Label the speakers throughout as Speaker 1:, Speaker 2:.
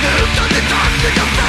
Speaker 1: Hinter the Tag, Digga,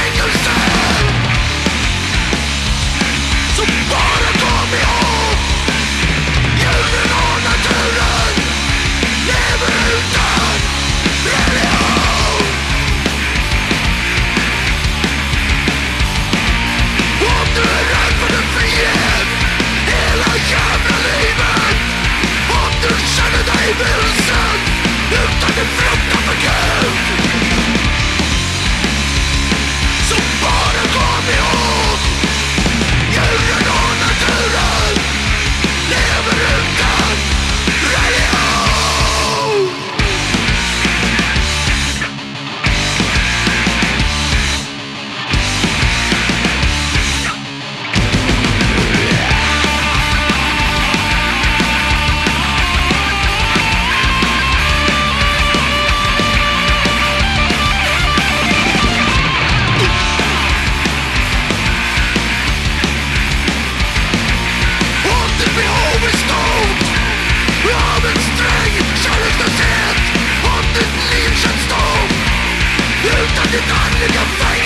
Speaker 1: Looking on in your face